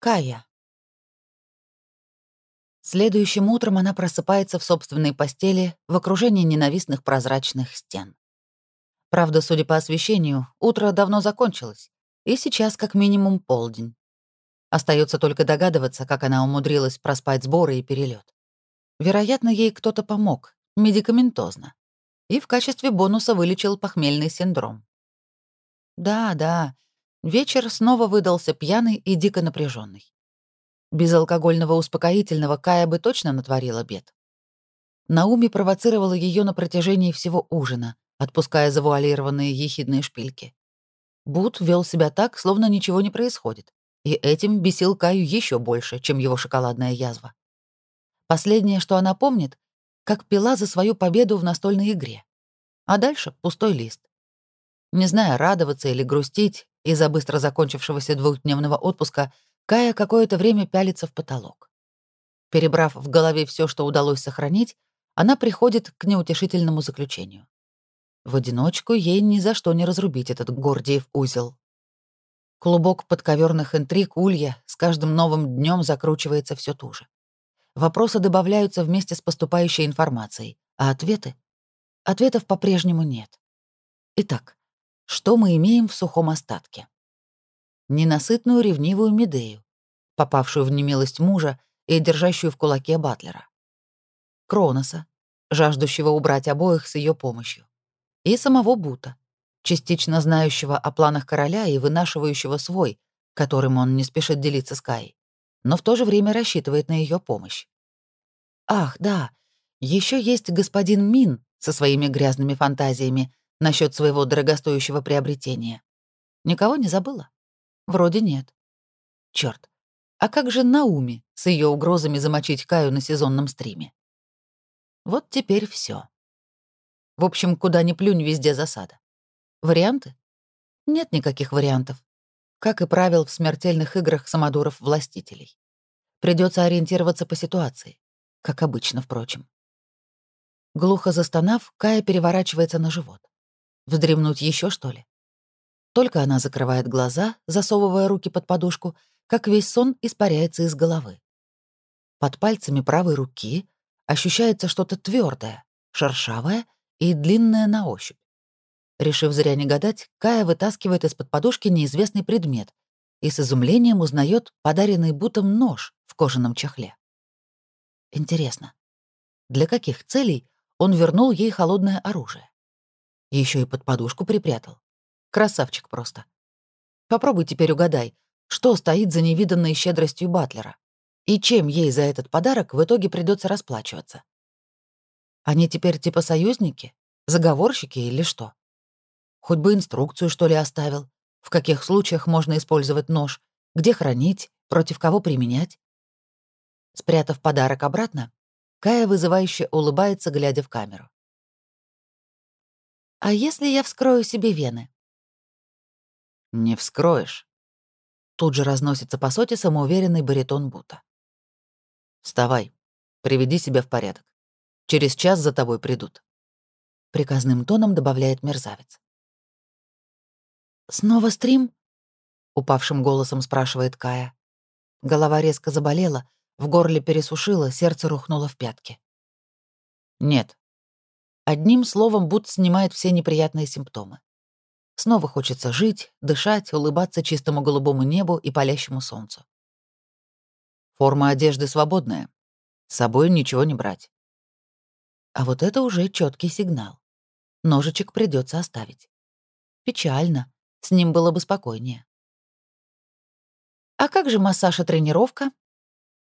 Кая. Следующим утром она просыпается в собственной постели в окружении ненавистных прозрачных стен. Правда, судя по освещению, утро давно закончилось, и сейчас как минимум полдень. Остается только догадываться, как она умудрилась проспать сборы и перелет. Вероятно, ей кто-то помог, медикаментозно, и в качестве бонуса вылечил похмельный синдром. Да, да, вечер снова выдался пьяный и дико напряженный. Без алкогольного успокоительного Кая бы точно натворила бед. Науми провоцировала ее на протяжении всего ужина, отпуская завуалированные ехидные шпильки. Бут вел себя так, словно ничего не происходит, и этим бесил Каю еще больше, чем его шоколадная язва. Последнее, что она помнит, как пила за свою победу в настольной игре. А дальше пустой лист. Не зная, радоваться или грустить из-за быстро закончившегося двухдневного отпуска, Кая какое-то время пялится в потолок. Перебрав в голове все, что удалось сохранить, она приходит к неутешительному заключению. В одиночку ей ни за что не разрубить этот Гордиев узел. Клубок подковерных интриг Улья с каждым новым днем закручивается все туже. Вопросы добавляются вместе с поступающей информацией, а ответы? Ответов по-прежнему нет. Итак, что мы имеем в сухом остатке? ненасытную ревнивую Медею, попавшую в немилость мужа и держащую в кулаке Батлера. Кроноса, жаждущего убрать обоих с ее помощью. И самого Бута, частично знающего о планах короля и вынашивающего свой, которым он не спешит делиться с Каей, но в то же время рассчитывает на ее помощь. Ах, да, еще есть господин Мин со своими грязными фантазиями насчет своего дорогостоящего приобретения. Никого не забыла? Вроде нет. Черт, а как же Науми с ее угрозами замочить Каю на сезонном стриме? Вот теперь все. В общем, куда ни плюнь, везде засада. Варианты? Нет никаких вариантов. Как и правил в смертельных играх самодуров-властителей. Придется ориентироваться по ситуации. Как обычно, впрочем. Глухо застонав, Кая переворачивается на живот. Вздремнуть еще что ли? Только она закрывает глаза, засовывая руки под подушку, как весь сон испаряется из головы. Под пальцами правой руки ощущается что-то твердое, шершавое и длинное на ощупь. Решив зря не гадать, Кая вытаскивает из-под подушки неизвестный предмет и с изумлением узнает подаренный Бутом нож в кожаном чехле. Интересно, для каких целей он вернул ей холодное оружие? Еще и под подушку припрятал. Красавчик просто. Попробуй теперь угадай, что стоит за невиданной щедростью Батлера и чем ей за этот подарок в итоге придется расплачиваться. Они теперь типа союзники, заговорщики или что? Хоть бы инструкцию, что ли, оставил, в каких случаях можно использовать нож, где хранить, против кого применять. Спрятав подарок обратно, Кая вызывающе улыбается, глядя в камеру. «А если я вскрою себе вены?» «Не вскроешь». Тут же разносится по соте самоуверенный баритон Бута. «Вставай, приведи себя в порядок. Через час за тобой придут». Приказным тоном добавляет мерзавец. «Снова стрим?» — упавшим голосом спрашивает Кая. Голова резко заболела, в горле пересушило, сердце рухнуло в пятки. «Нет». Одним словом, Бут снимает все неприятные симптомы. Снова хочется жить, дышать, улыбаться чистому голубому небу и палящему солнцу. Форма одежды свободная. С собой ничего не брать. А вот это уже четкий сигнал. Ножичек придется оставить. Печально. С ним было бы спокойнее. «А как же массаж и тренировка?»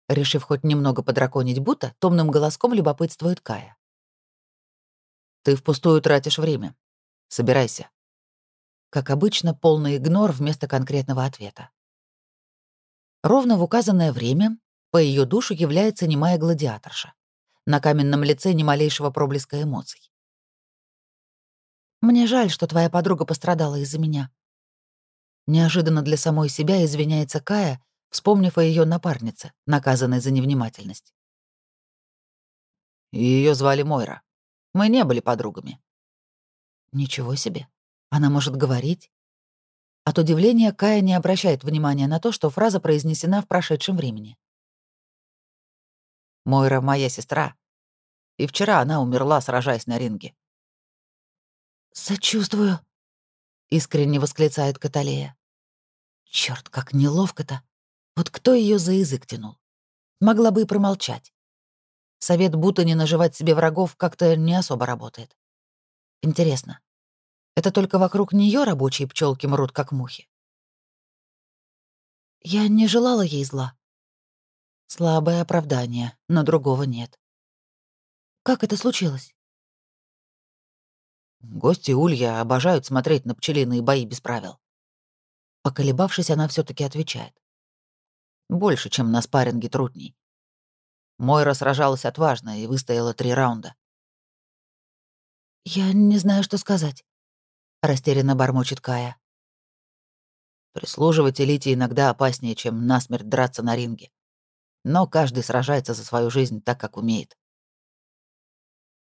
Решив хоть немного подраконить Бута, томным голоском любопытствует Кая. «Ты впустую тратишь время. Собирайся». Как обычно, полный игнор вместо конкретного ответа. Ровно в указанное время по ее душу является немая гладиаторша. На каменном лице ни малейшего проблеска эмоций. «Мне жаль, что твоя подруга пострадала из-за меня». Неожиданно для самой себя извиняется Кая, вспомнив о ее напарнице, наказанной за невнимательность. Ее звали Мойра. Мы не были подругами. Ничего себе. Она может говорить? От удивления Кая не обращает внимания на то, что фраза произнесена в прошедшем времени. «Мойра — моя сестра, и вчера она умерла, сражаясь на ринге». «Сочувствую», — искренне восклицает Каталея. Черт, как неловко-то. Вот кто ее за язык тянул? Могла бы и промолчать. Совет будто не наживать себе врагов как-то не особо работает. Интересно, это только вокруг нее рабочие пчелки мрут, как мухи? Я не желала ей зла. Слабое оправдание, но другого нет. Как это случилось? Гости Улья обожают смотреть на пчелиные бои без правил. Поколебавшись, она все таки отвечает. Больше, чем на спарринге трудней. Мойра сражалась отважно и выстояла три раунда. «Я не знаю, что сказать», — растерянно бормочет Кая. Прислуживать элите иногда опаснее, чем насмерть драться на ринге. Но каждый сражается за свою жизнь так, как умеет.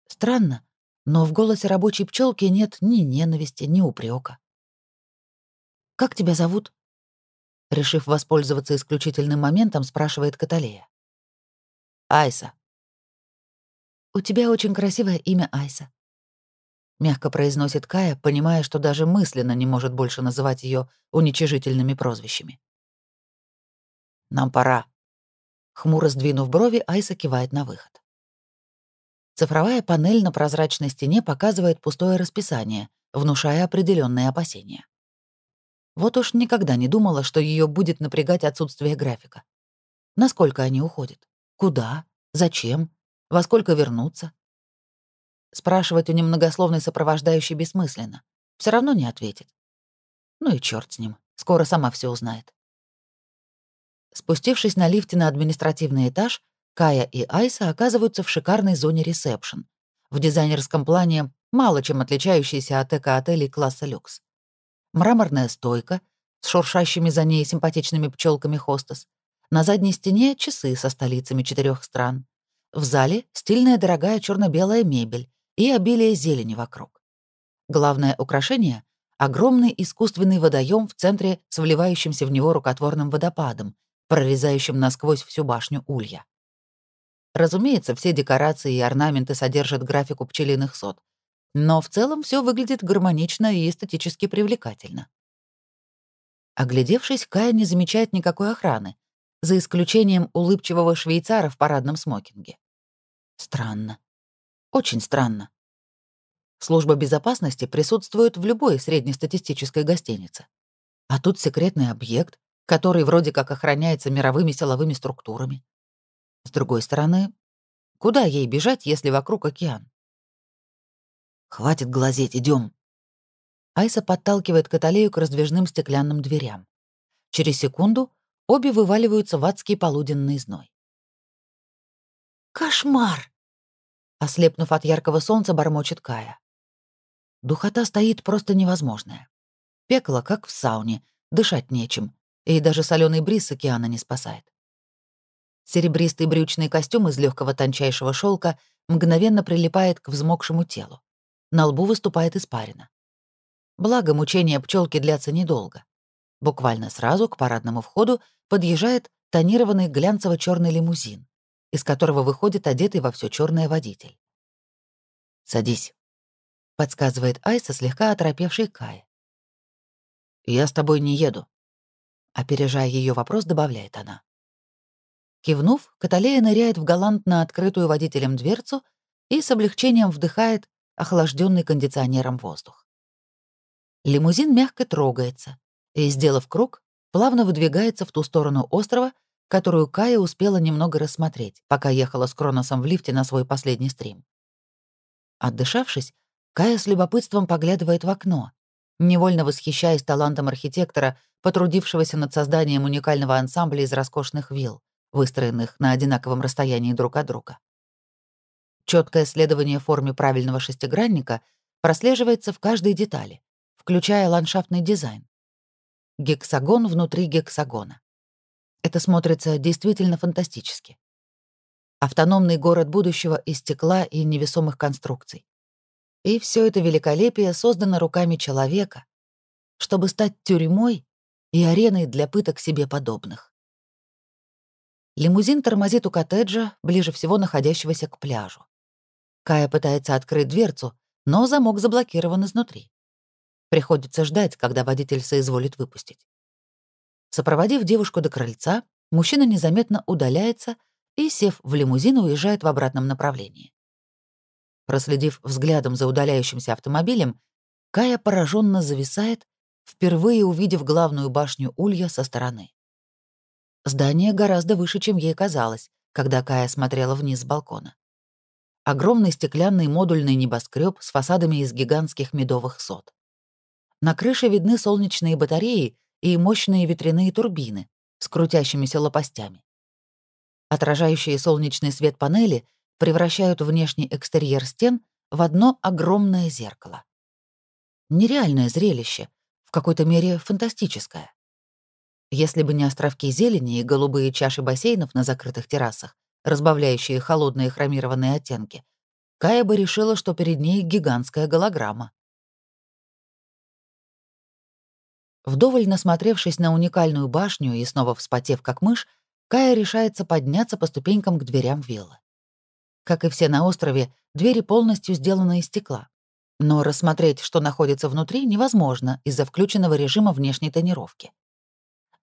Странно, но в голосе рабочей пчелки нет ни ненависти, ни упрека. «Как тебя зовут?» Решив воспользоваться исключительным моментом, спрашивает Каталея. «Айса». «У тебя очень красивое имя Айса», — мягко произносит Кая, понимая, что даже мысленно не может больше называть ее уничижительными прозвищами. «Нам пора». Хмуро сдвинув брови, Айса кивает на выход. Цифровая панель на прозрачной стене показывает пустое расписание, внушая определенные опасения. Вот уж никогда не думала, что ее будет напрягать отсутствие графика. Насколько они уходят? Куда? Зачем? Во сколько вернуться? Спрашивать у немногословной сопровождающей бессмысленно. Все равно не ответит. Ну и черт с ним. Скоро сама все узнает. Спустившись на лифте на административный этаж, Кая и Айса оказываются в шикарной зоне ресепшн, в дизайнерском плане мало чем отличающейся от эко-отелей класса люкс. Мраморная стойка с шуршащими за ней симпатичными пчелками хостес. На задней стене часы со столицами четырех стран. В зале стильная дорогая черно белая мебель и обилие зелени вокруг. Главное украшение — огромный искусственный водоем в центре с вливающимся в него рукотворным водопадом, прорезающим насквозь всю башню улья. Разумеется, все декорации и орнаменты содержат графику пчелиных сот, но в целом все выглядит гармонично и эстетически привлекательно. Оглядевшись, Кая не замечает никакой охраны, за исключением улыбчивого швейцара в парадном смокинге. Странно. Очень странно. Служба безопасности присутствует в любой среднестатистической гостинице. А тут секретный объект, который вроде как охраняется мировыми силовыми структурами. С другой стороны, куда ей бежать, если вокруг океан? «Хватит глазеть, идем. Айса подталкивает Каталею к раздвижным стеклянным дверям. Через секунду обе вываливаются в адский полуденный зной. «Кошмар!» Ослепнув от яркого солнца, бормочет Кая. Духота стоит просто невозможная. Пекло, как в сауне, дышать нечем, и даже соленый бриз океана не спасает. Серебристый брючный костюм из легкого тончайшего шелка мгновенно прилипает к взмокшему телу. На лбу выступает испарина. Благо, мучения пчелки длятся недолго. Буквально сразу к парадному входу подъезжает тонированный глянцево черный лимузин, из которого выходит одетый во все черное водитель. «Садись», — подсказывает Айса, слегка оторопевший Кай. «Я с тобой не еду», — опережая ее вопрос, добавляет она. Кивнув, Каталея ныряет в галантно открытую водителем дверцу и с облегчением вдыхает охлажденный кондиционером воздух. Лимузин мягко трогается и, сделав круг, плавно выдвигается в ту сторону острова, которую Кая успела немного рассмотреть, пока ехала с Кроносом в лифте на свой последний стрим. Отдышавшись, Кая с любопытством поглядывает в окно, невольно восхищаясь талантом архитектора, потрудившегося над созданием уникального ансамбля из роскошных вилл, выстроенных на одинаковом расстоянии друг от друга. Четкое следование форме правильного шестигранника прослеживается в каждой детали, включая ландшафтный дизайн. Гексагон внутри гексагона. Это смотрится действительно фантастически. Автономный город будущего из стекла и невесомых конструкций. И все это великолепие создано руками человека, чтобы стать тюрьмой и ареной для пыток себе подобных. Лимузин тормозит у коттеджа, ближе всего находящегося к пляжу. Кая пытается открыть дверцу, но замок заблокирован изнутри. Приходится ждать, когда водитель соизволит выпустить. Сопроводив девушку до крыльца, мужчина незаметно удаляется и, сев в лимузин, уезжает в обратном направлении. Проследив взглядом за удаляющимся автомобилем, Кая пораженно зависает, впервые увидев главную башню Улья со стороны. Здание гораздо выше, чем ей казалось, когда Кая смотрела вниз с балкона. Огромный стеклянный модульный небоскреб с фасадами из гигантских медовых сот. На крыше видны солнечные батареи и мощные ветряные турбины с крутящимися лопастями. Отражающие солнечный свет панели превращают внешний экстерьер стен в одно огромное зеркало. Нереальное зрелище, в какой-то мере фантастическое. Если бы не островки зелени и голубые чаши бассейнов на закрытых террасах, разбавляющие холодные хромированные оттенки, Кая бы решила, что перед ней гигантская голограмма. Вдоволь насмотревшись на уникальную башню и снова вспотев как мышь, Кая решается подняться по ступенькам к дверям виллы. Как и все на острове, двери полностью сделаны из стекла. Но рассмотреть, что находится внутри, невозможно из-за включенного режима внешней тонировки.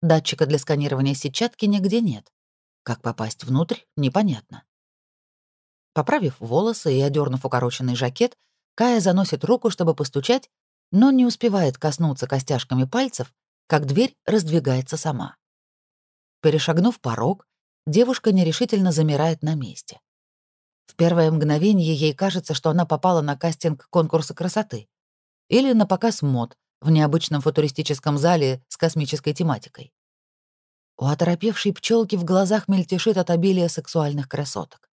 Датчика для сканирования сетчатки нигде нет. Как попасть внутрь, непонятно. Поправив волосы и одернув укороченный жакет, Кая заносит руку, чтобы постучать, но не успевает коснуться костяшками пальцев, как дверь раздвигается сама. Перешагнув порог, девушка нерешительно замирает на месте. В первое мгновение ей кажется, что она попала на кастинг конкурса красоты или на показ мод в необычном футуристическом зале с космической тематикой. У оторопевшей пчелки в глазах мельтешит от обилия сексуальных красоток.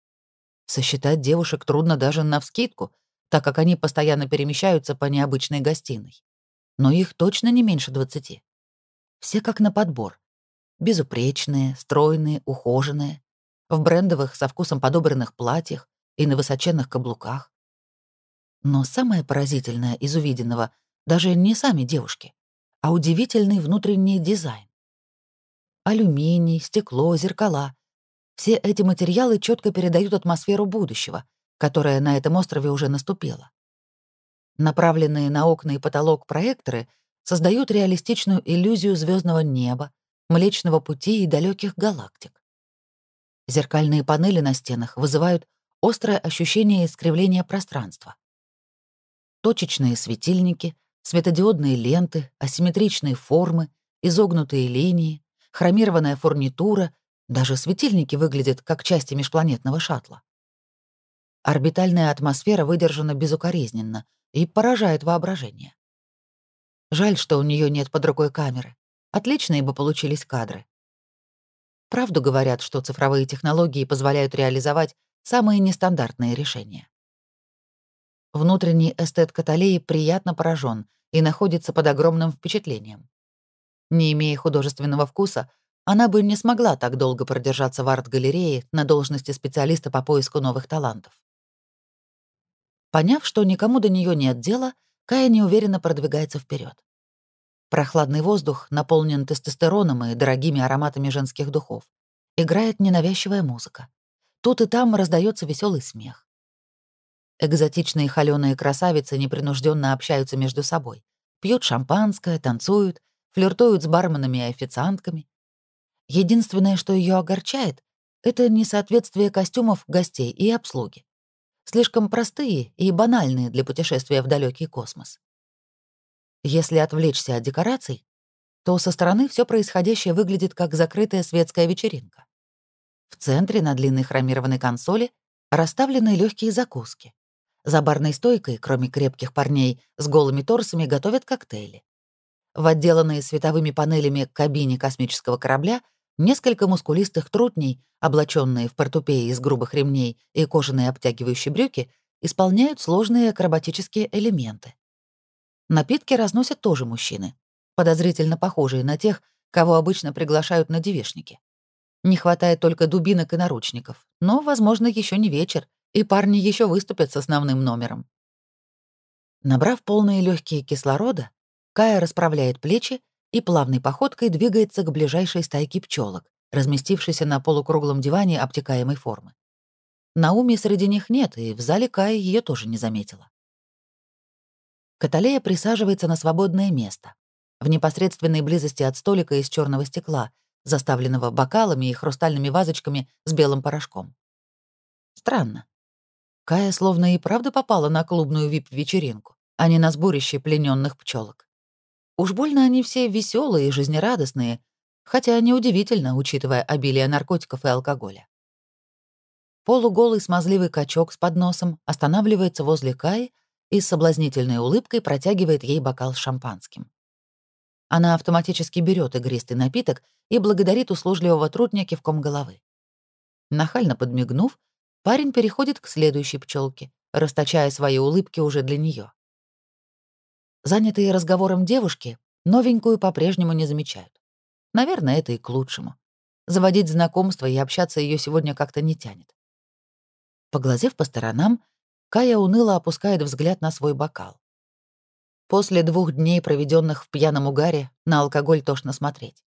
Сосчитать девушек трудно даже навскидку, так как они постоянно перемещаются по необычной гостиной. Но их точно не меньше двадцати. Все как на подбор. Безупречные, стройные, ухоженные, в брендовых со вкусом подобранных платьях и на высоченных каблуках. Но самое поразительное из увиденного даже не сами девушки, а удивительный внутренний дизайн. Алюминий, стекло, зеркала — все эти материалы четко передают атмосферу будущего, которая на этом острове уже наступила. Направленные на окна и потолок проекторы создают реалистичную иллюзию звездного неба, Млечного Пути и далеких галактик. Зеркальные панели на стенах вызывают острое ощущение искривления пространства. Точечные светильники, светодиодные ленты, асимметричные формы, изогнутые линии, хромированная фурнитура, даже светильники выглядят как части межпланетного шаттла. Орбитальная атмосфера выдержана безукоризненно и поражает воображение. Жаль, что у нее нет под рукой камеры. Отличные бы получились кадры. Правду говорят, что цифровые технологии позволяют реализовать самые нестандартные решения. Внутренний эстет Каталеи приятно поражен и находится под огромным впечатлением. Не имея художественного вкуса, она бы не смогла так долго продержаться в арт-галерее на должности специалиста по поиску новых талантов. Поняв, что никому до нее нет дела, Кая неуверенно продвигается вперед. Прохладный воздух наполнен тестостероном и дорогими ароматами женских духов. Играет ненавязчивая музыка. Тут и там раздается веселый смех. Экзотичные холёные красавицы непринужденно общаются между собой. Пьют шампанское, танцуют, флиртуют с барменами и официантками. Единственное, что ее огорчает, это несоответствие костюмов гостей и обслуги слишком простые и банальные для путешествия в далекий космос. Если отвлечься от декораций, то со стороны все происходящее выглядит как закрытая светская вечеринка. В центре на длинной хромированной консоли расставлены легкие закуски. За барной стойкой, кроме крепких парней, с голыми торсами готовят коктейли. В отделанной световыми панелями кабине космического корабля Несколько мускулистых трутней, облаченные в портупеи из грубых ремней и кожаные обтягивающие брюки, исполняют сложные акробатические элементы. Напитки разносят тоже мужчины, подозрительно похожие на тех, кого обычно приглашают на девишники. Не хватает только дубинок и наручников, но, возможно, еще не вечер, и парни еще выступят с основным номером. Набрав полные легкие кислорода, Кая расправляет плечи и плавной походкой двигается к ближайшей стайке пчелок, разместившейся на полукруглом диване обтекаемой формы. Науми среди них нет, и в зале Кая ее тоже не заметила. Каталея присаживается на свободное место, в непосредственной близости от столика из черного стекла, заставленного бокалами и хрустальными вазочками с белым порошком. Странно. Кая словно и правда попала на клубную вип-вечеринку, а не на сборище плененных пчелок. Уж больно они все веселые и жизнерадостные, хотя неудивительно, учитывая обилие наркотиков и алкоголя. Полуголый смазливый качок с подносом останавливается возле Каи и с соблазнительной улыбкой протягивает ей бокал с шампанским. Она автоматически берет игристый напиток и благодарит услужливого трудня кивком головы. Нахально подмигнув, парень переходит к следующей пчелке, расточая свои улыбки уже для нее. Занятые разговором девушки новенькую по-прежнему не замечают. Наверное, это и к лучшему. Заводить знакомства и общаться ее сегодня как-то не тянет. Поглазев по сторонам, Кая уныло опускает взгляд на свой бокал. После двух дней, проведенных в пьяном угаре, на алкоголь тошно смотреть.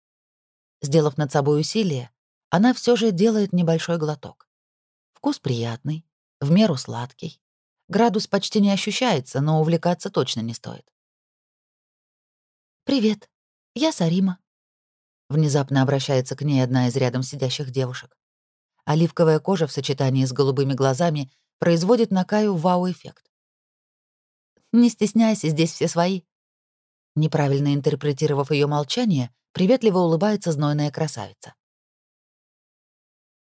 Сделав над собой усилие, она все же делает небольшой глоток. Вкус приятный, в меру сладкий. Градус почти не ощущается, но увлекаться точно не стоит. «Привет, я Сарима», — внезапно обращается к ней одна из рядом сидящих девушек. Оливковая кожа в сочетании с голубыми глазами производит на Каю вау-эффект. Не стесняйся, здесь все свои». Неправильно интерпретировав ее молчание, приветливо улыбается знойная красавица.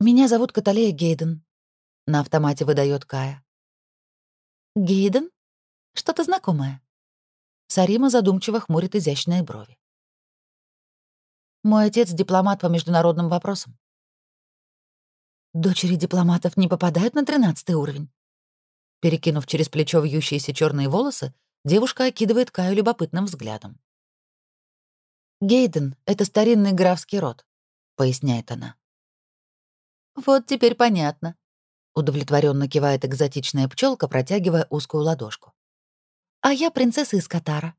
«Меня зовут Каталея Гейден», — на автомате выдает Кая. «Гейден? Что-то знакомое». Сарима задумчиво хмурит изящные брови. «Мой отец — дипломат по международным вопросам». «Дочери дипломатов не попадают на тринадцатый уровень?» Перекинув через плечо вьющиеся черные волосы, девушка окидывает Каю любопытным взглядом. «Гейден — это старинный графский род», — поясняет она. «Вот теперь понятно», — удовлетворенно кивает экзотичная пчелка, протягивая узкую ладошку. «А я принцесса из Катара.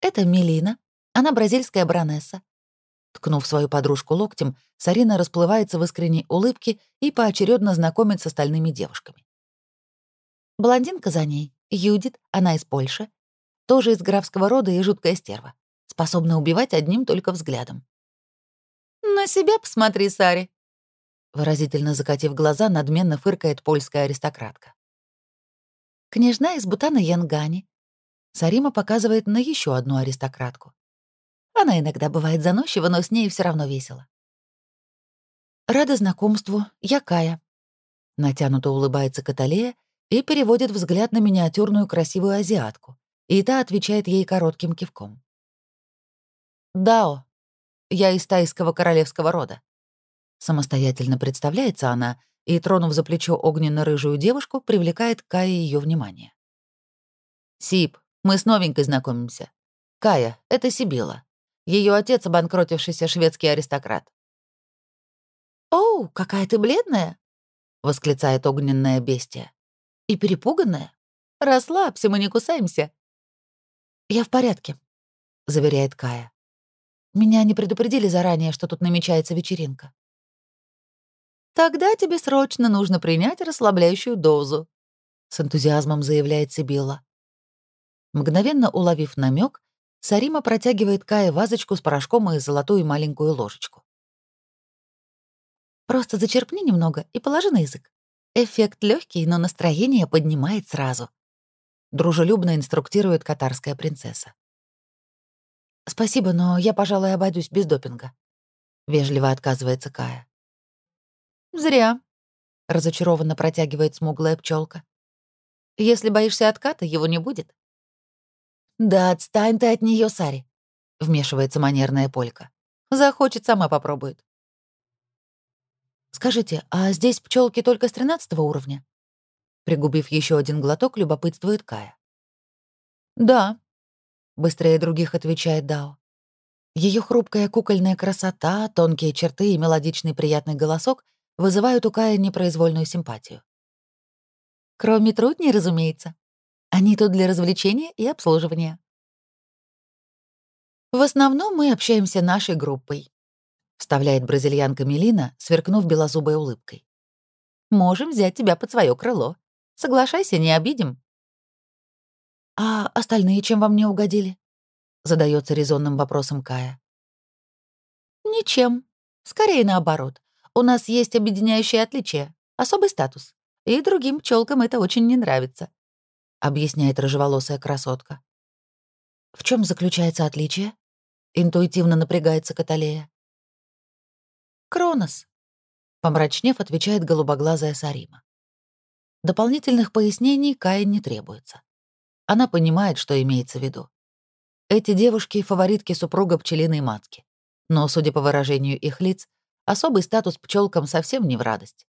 Это Мелина, она бразильская баронесса». Ткнув свою подружку локтем, Сарина расплывается в искренней улыбке и поочередно знакомит с остальными девушками. Блондинка за ней, Юдит, она из Польши. Тоже из графского рода и жуткая стерва. Способна убивать одним только взглядом. «На себя посмотри, Сари!» Выразительно закатив глаза, надменно фыркает польская аристократка. Княжна из Бутана Янгани. Сарима показывает на еще одну аристократку. Она иногда бывает заносчива, но с ней все равно весело. «Рада знакомству, я Кая». Натянуто улыбается Каталея и переводит взгляд на миниатюрную красивую азиатку, и та отвечает ей коротким кивком. «Дао, я из тайского королевского рода». Самостоятельно представляется она и, тронув за плечо огненно-рыжую девушку, привлекает Кая ее внимание. «Сип, мы с новенькой знакомимся. Кая, это Сибила. Ее отец — обанкротившийся шведский аристократ». «Оу, какая ты бледная!» — восклицает огненное бестия. И перепуганная? Расслабься, мы не кусаемся. Я в порядке, заверяет Кая. Меня не предупредили заранее, что тут намечается вечеринка. Тогда тебе срочно нужно принять расслабляющую дозу, с энтузиазмом заявляет Сибилла. Мгновенно уловив намек, Сарима протягивает Кае вазочку с порошком и золотую маленькую ложечку. «Просто зачерпни немного и положи на язык. Эффект легкий, но настроение поднимает сразу. Дружелюбно инструктирует катарская принцесса. «Спасибо, но я, пожалуй, обойдусь без допинга», — вежливо отказывается Кая. «Зря», — разочарованно протягивает смуглая пчелка. «Если боишься отката, его не будет». «Да отстань ты от нее, Сари», — вмешивается манерная полька. «Захочет, сама попробует». Скажите, а здесь пчелки только с тринадцатого уровня? Пригубив еще один глоток, любопытствует Кая. Да, быстрее других отвечает Дао. Ее хрупкая кукольная красота, тонкие черты и мелодичный приятный голосок вызывают у Кая непроизвольную симпатию. Кроме трудней, разумеется. Они тут для развлечения и обслуживания. В основном мы общаемся нашей группой, вставляет бразильянка Мелина, сверкнув белозубой улыбкой. Можем взять тебя под свое крыло. Соглашайся, не обидим. А остальные чем вам не угодили? задается резонным вопросом Кая. Ничем. Скорее наоборот. У нас есть объединяющее отличие, особый статус. И другим пчелкам это очень не нравится, объясняет рыжеволосая красотка. В чем заключается отличие? Интуитивно напрягается Каталея. Кронос, помрачнев, отвечает голубоглазая Сарима. Дополнительных пояснений Кае не требуется. Она понимает, что имеется в виду. Эти девушки — фаворитки супруга пчелиной матки. Но, судя по выражению их лиц, особый статус пчелкам совсем не в радость.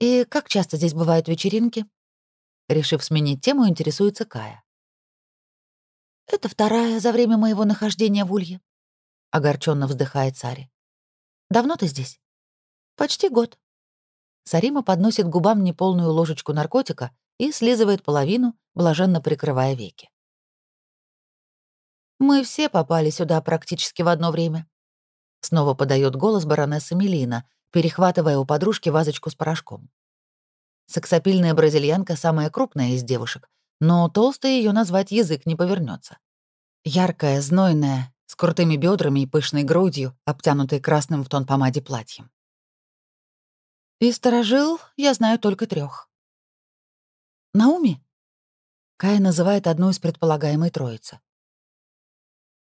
«И как часто здесь бывают вечеринки?» Решив сменить тему, интересуется Кая. «Это вторая за время моего нахождения в Улье», — огорченно вздыхает Сари. «Давно ты здесь?» «Почти год». Сарима подносит губам неполную ложечку наркотика и слизывает половину, блаженно прикрывая веки. Мы все попали сюда практически в одно время. Снова подает голос баронесса Мелина, перехватывая у подружки вазочку с порошком. Сексапильная бразильянка самая крупная из девушек, но толстой ее назвать язык не повернется. Яркая, знойная, с крутыми бедрами и пышной грудью, обтянутой красным в тон помаде платьем. И сторожил я знаю только трех. Науми? Кая называет одну из предполагаемой троицы.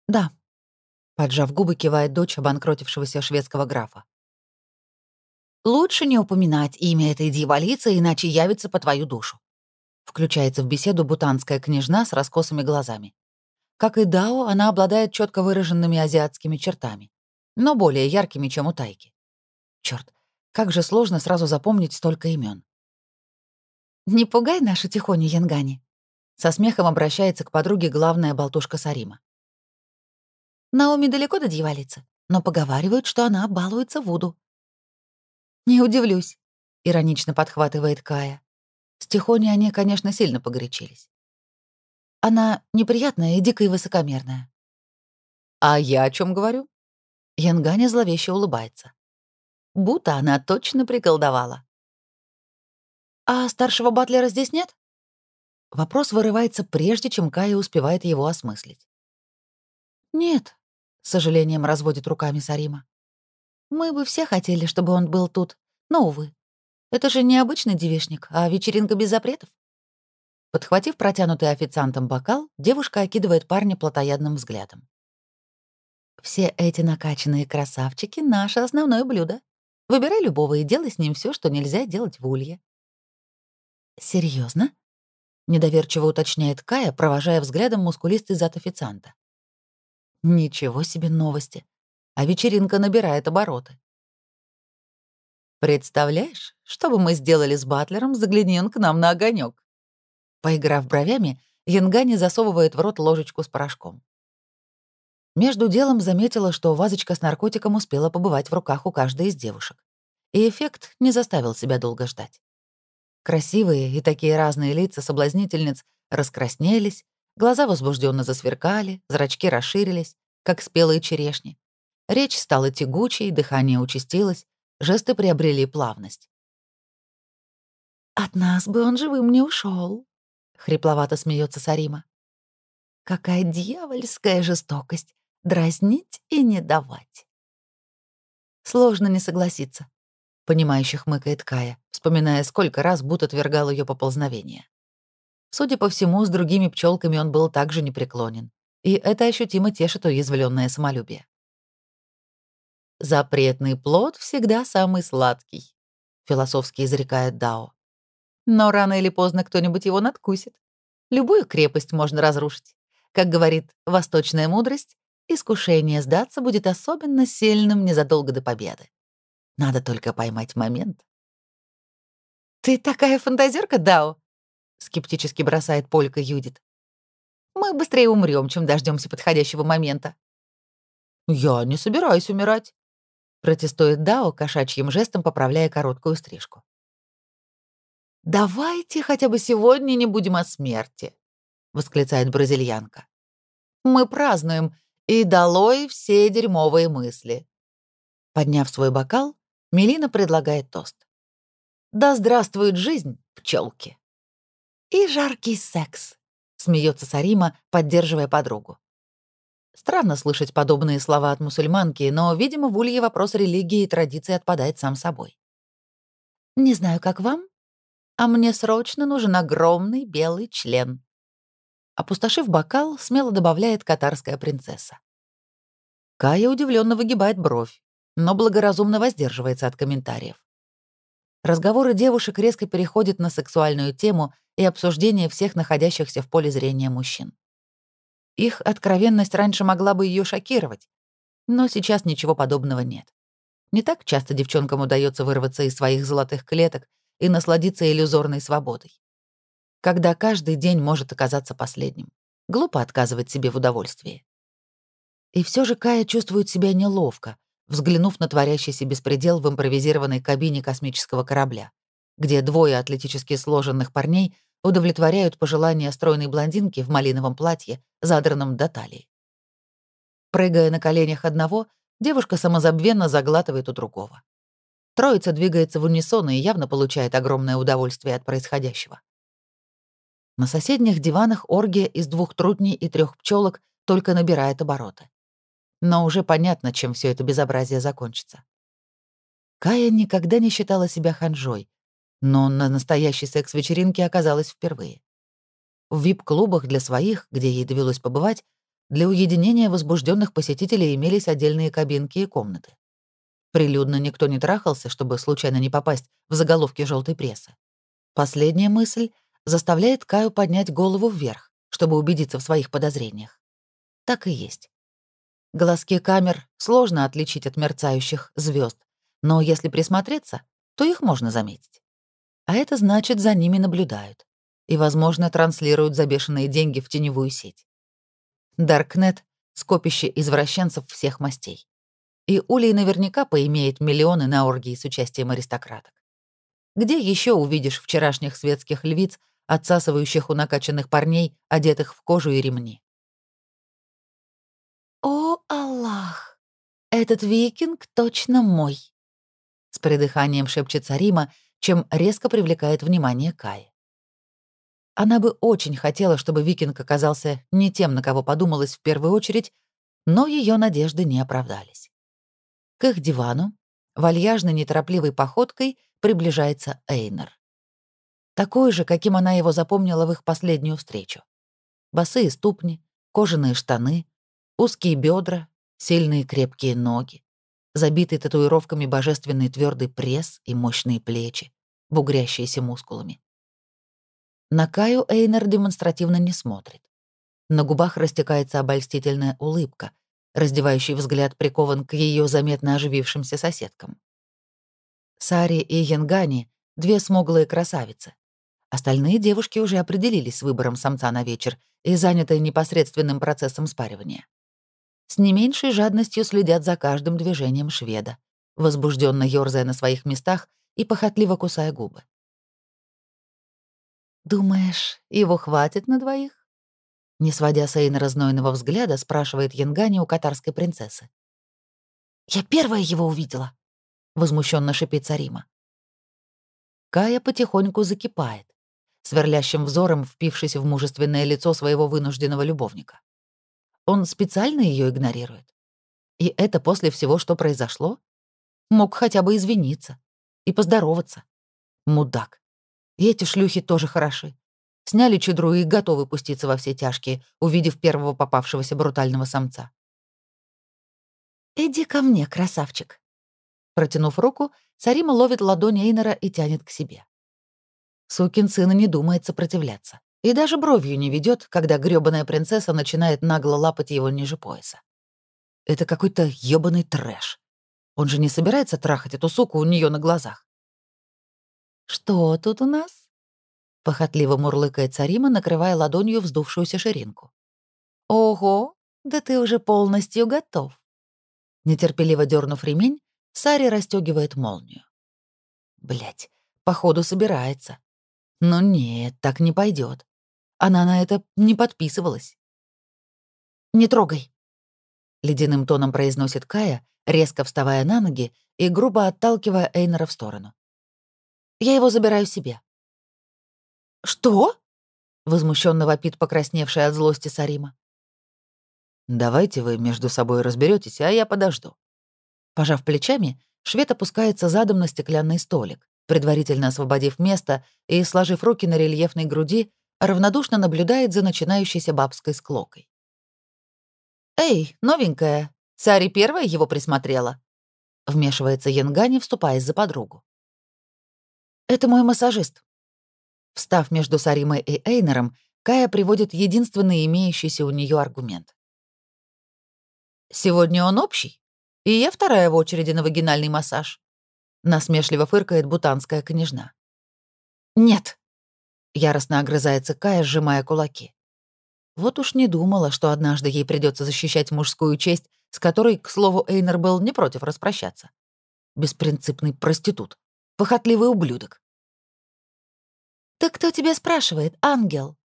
«Да», — поджав губы, кивает дочь обанкротившегося шведского графа. «Лучше не упоминать имя этой дьяволицы, иначе явится по твою душу», — включается в беседу бутанская княжна с раскосыми глазами. Как и Дао, она обладает четко выраженными азиатскими чертами, но более яркими, чем у Тайки. Черт, как же сложно сразу запомнить столько имен. «Не пугай нашу тихоню Янгани», — со смехом обращается к подруге главная болтушка Сарима. Наоми далеко до дьяволицы, но поговаривают, что она балуется Вуду. «Не удивлюсь», — иронично подхватывает Кая. С Тихоней они, конечно, сильно погорячились. Она неприятная и дикая и высокомерная. «А я о чем говорю?» Янганя зловеще улыбается. Будто она точно приколдовала. «А старшего батлера здесь нет?» Вопрос вырывается прежде, чем Кая успевает его осмыслить. «Нет, с сожалением разводит руками Сарима. Мы бы все хотели, чтобы он был тут, но, увы. Это же не обычный девишник, а вечеринка без запретов. Подхватив протянутый официантом бокал, девушка окидывает парня плотоядным взглядом. «Все эти накачанные красавчики — наше основное блюдо. Выбирай любого и делай с ним все, что нельзя делать в улье». Серьезно? недоверчиво уточняет Кая, провожая взглядом мускулистый зад официанта. Ничего себе новости. А вечеринка набирает обороты. Представляешь, что бы мы сделали с Батлером, загляни он к нам на огонек. Поиграв бровями, Янгани засовывает в рот ложечку с порошком. Между делом заметила, что вазочка с наркотиком успела побывать в руках у каждой из девушек. И эффект не заставил себя долго ждать. Красивые и такие разные лица соблазнительниц раскраснелись, Глаза возбужденно засверкали, зрачки расширились, как спелые черешни. Речь стала тягучей, дыхание участилось, жесты приобрели плавность. «От нас бы он живым не ушел, хрипловато смеется Сарима. «Какая дьявольская жестокость! Дразнить и не давать!» Сложно не согласиться, — понимающе хмыкает Кая, вспоминая, сколько раз Бут отвергал ее поползновение. Судя по всему, с другими пчелками он был также непреклонен, и это ощутимо тешит уязвленное самолюбие. «Запретный плод всегда самый сладкий», — философски изрекает Дао. «Но рано или поздно кто-нибудь его надкусит. Любую крепость можно разрушить. Как говорит восточная мудрость, искушение сдаться будет особенно сильным незадолго до победы. Надо только поймать момент». «Ты такая фантазерка, Дао!» — скептически бросает Полька Юдит. «Мы быстрее умрем, чем дождемся подходящего момента». «Я не собираюсь умирать», — протестует Дао, кошачьим жестом поправляя короткую стрижку. «Давайте хотя бы сегодня не будем о смерти», — восклицает бразильянка. Мы празднуем, и долой все дерьмовые мысли». Подняв свой бокал, Мелина предлагает тост. «Да здравствует жизнь, пчелки!» «И жаркий секс», — смеется Сарима, поддерживая подругу. Странно слышать подобные слова от мусульманки, но, видимо, в Улье вопрос религии и традиции отпадает сам собой. «Не знаю, как вам, а мне срочно нужен огромный белый член», Опустошив бокал, смело добавляет катарская принцесса. Кая удивленно выгибает бровь, но благоразумно воздерживается от комментариев. Разговоры девушек резко переходят на сексуальную тему и обсуждение всех находящихся в поле зрения мужчин. Их откровенность раньше могла бы ее шокировать, но сейчас ничего подобного нет. Не так часто девчонкам удается вырваться из своих золотых клеток и насладиться иллюзорной свободой когда каждый день может оказаться последним. Глупо отказывать себе в удовольствии. И все же Кая чувствует себя неловко, взглянув на творящийся беспредел в импровизированной кабине космического корабля, где двое атлетически сложенных парней удовлетворяют пожелания стройной блондинки в малиновом платье, задранном до талии. Прыгая на коленях одного, девушка самозабвенно заглатывает у другого. Троица двигается в унисон и явно получает огромное удовольствие от происходящего. На соседних диванах оргия из двух трутней и трех пчелок только набирает обороты. Но уже понятно, чем все это безобразие закончится. Кая никогда не считала себя ханжой, но на настоящей секс-вечеринке оказалась впервые. В вип-клубах для своих, где ей довелось побывать, для уединения возбужденных посетителей имелись отдельные кабинки и комнаты. Прилюдно никто не трахался, чтобы случайно не попасть в заголовки желтой прессы. Последняя мысль заставляет Каю поднять голову вверх, чтобы убедиться в своих подозрениях. Так и есть. Глазки камер сложно отличить от мерцающих звезд, но если присмотреться, то их можно заметить. А это значит, за ними наблюдают и, возможно, транслируют забешенные деньги в теневую сеть. Даркнет — скопище извращенцев всех мастей. И Улей наверняка поимеет миллионы на оргии с участием аристократок. Где еще увидишь вчерашних светских львиц, отсасывающих у накачанных парней, одетых в кожу и ремни. «О, Аллах! Этот викинг точно мой!» С придыханием шепчет Сарима, чем резко привлекает внимание Каи. Она бы очень хотела, чтобы викинг оказался не тем, на кого подумалась в первую очередь, но ее надежды не оправдались. К их дивану, вальяжной неторопливой походкой, приближается Эйнер такой же, каким она его запомнила в их последнюю встречу. Босые ступни, кожаные штаны, узкие бедра, сильные крепкие ноги, забитый татуировками божественный твердый пресс и мощные плечи, бугрящиеся мускулами. На Каю Эйнер демонстративно не смотрит. На губах растекается обольстительная улыбка, раздевающий взгляд прикован к ее заметно оживившимся соседкам. Сари и Янгани — две смуглые красавицы, Остальные девушки уже определились с выбором самца на вечер и заняты непосредственным процессом спаривания. С не меньшей жадностью следят за каждым движением шведа, возбужденно ёрзая на своих местах и похотливо кусая губы. «Думаешь, его хватит на двоих?» Не сводя с Эйна разнойного взгляда, спрашивает Янгани у катарской принцессы. «Я первая его увидела», — возмущенно шипит Царима. Кая потихоньку закипает сверлящим взором впившись в мужественное лицо своего вынужденного любовника. Он специально ее игнорирует. И это после всего, что произошло? Мог хотя бы извиниться и поздороваться. Мудак. И эти шлюхи тоже хороши. Сняли чедру и готовы пуститься во все тяжкие, увидев первого попавшегося брутального самца. «Иди ко мне, красавчик». Протянув руку, Сарима ловит ладонь Эйнера и тянет к себе. Сукин сын не думает сопротивляться. И даже бровью не ведет, когда грёбаная принцесса начинает нагло лапать его ниже пояса. Это какой-то ёбаный трэш. Он же не собирается трахать эту суку у нее на глазах. «Что тут у нас?» Похотливо мурлыкает Царима, накрывая ладонью вздувшуюся ширинку. «Ого, да ты уже полностью готов». Нетерпеливо дернув ремень, Сари расстегивает молнию. Блять, походу собирается. Но нет, так не пойдет. Она на это не подписывалась. «Не трогай», — ледяным тоном произносит Кая, резко вставая на ноги и грубо отталкивая Эйнера в сторону. «Я его забираю себе». «Что?» — возмущенно вопит покрасневшая от злости Сарима. «Давайте вы между собой разберетесь, а я подожду». Пожав плечами, швед опускается задом на стеклянный столик, предварительно освободив место и, сложив руки на рельефной груди, равнодушно наблюдает за начинающейся бабской склокой. «Эй, новенькая, Сари первая его присмотрела?» — вмешивается Янгани, вступаясь за подругу. «Это мой массажист». Встав между Саримой и Эйнером, Кая приводит единственный имеющийся у нее аргумент. «Сегодня он общий, и я вторая в очереди на вагинальный массаж», — насмешливо фыркает бутанская княжна. «Нет», — яростно огрызается Кая, сжимая кулаки. Вот уж не думала, что однажды ей придется защищать мужскую честь, с которой, к слову, Эйнер был не против распрощаться. Беспринципный проститут, похотливый ублюдок. «Так кто тебя спрашивает, ангел?»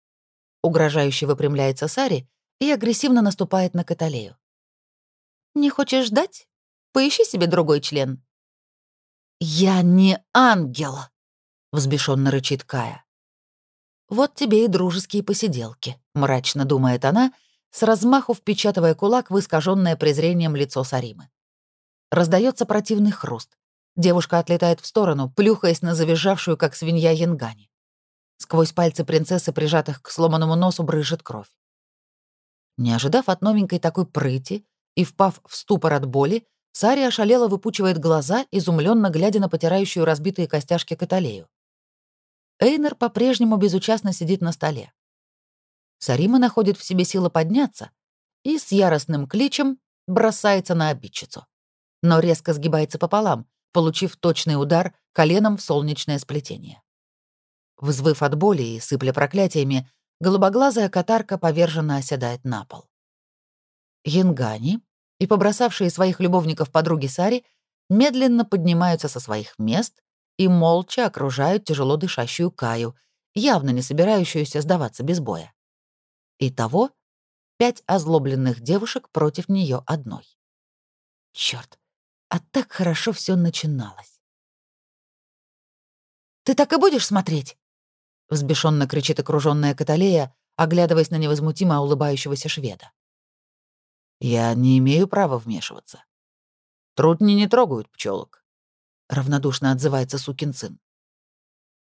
Угрожающе выпрямляется Сари и агрессивно наступает на Каталею. «Не хочешь ждать? Поищи себе другой член». «Я не ангел!» — взбешенно рычит Кая. «Вот тебе и дружеские посиделки», — мрачно думает она, с размаху впечатывая кулак в искаженное презрением лицо Саримы. Раздается противный хруст. Девушка отлетает в сторону, плюхаясь на завизжавшую, как свинья, янгани. Сквозь пальцы принцессы, прижатых к сломанному носу, брызжет кровь. Не ожидав от новенькой такой прыти и впав в ступор от боли, Сари ошалело выпучивает глаза, изумленно глядя на потирающую разбитые костяшки Каталею. Эйнер по-прежнему безучастно сидит на столе. Сарима находит в себе силы подняться и с яростным кличем бросается на обидчицу. Но резко сгибается пополам, получив точный удар коленом в солнечное сплетение. Взвыв от боли и сыпля проклятиями, голубоглазая катарка поверженно оседает на пол. Янгани и побросавшие своих любовников подруги Сари медленно поднимаются со своих мест и молча окружают тяжело дышащую Каю, явно не собирающуюся сдаваться без боя. Итого пять озлобленных девушек против нее одной. Черт, а так хорошо все начиналось. «Ты так и будешь смотреть?» — взбешенно кричит окруженная Каталея, оглядываясь на невозмутимо улыбающегося шведа. «Я не имею права вмешиваться. Трудни не трогают пчелок равнодушно отзывается сукин сын.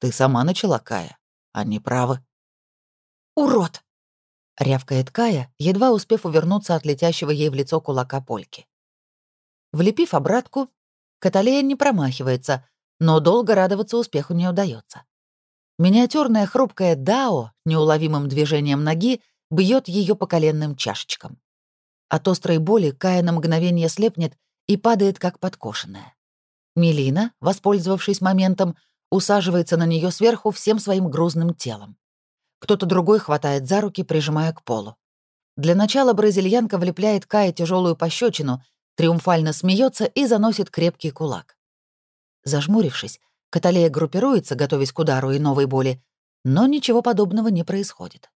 Ты сама начала, Кая. Они правы. Урод! Рявкает Кая, едва успев увернуться от летящего ей в лицо кулака Польки. Влепив обратку, Каталея не промахивается, но долго радоваться успеху не удается. Миниатюрная хрупкая Дао неуловимым движением ноги бьет ее по коленным чашечкам. От острой боли Кая на мгновение слепнет и падает как подкошенная. Мелина, воспользовавшись моментом, усаживается на нее сверху всем своим грузным телом. Кто-то другой хватает за руки, прижимая к полу. Для начала бразильянка влепляет Кае тяжелую пощечину, триумфально смеется и заносит крепкий кулак. Зажмурившись, Каталея группируется, готовясь к удару и новой боли, но ничего подобного не происходит.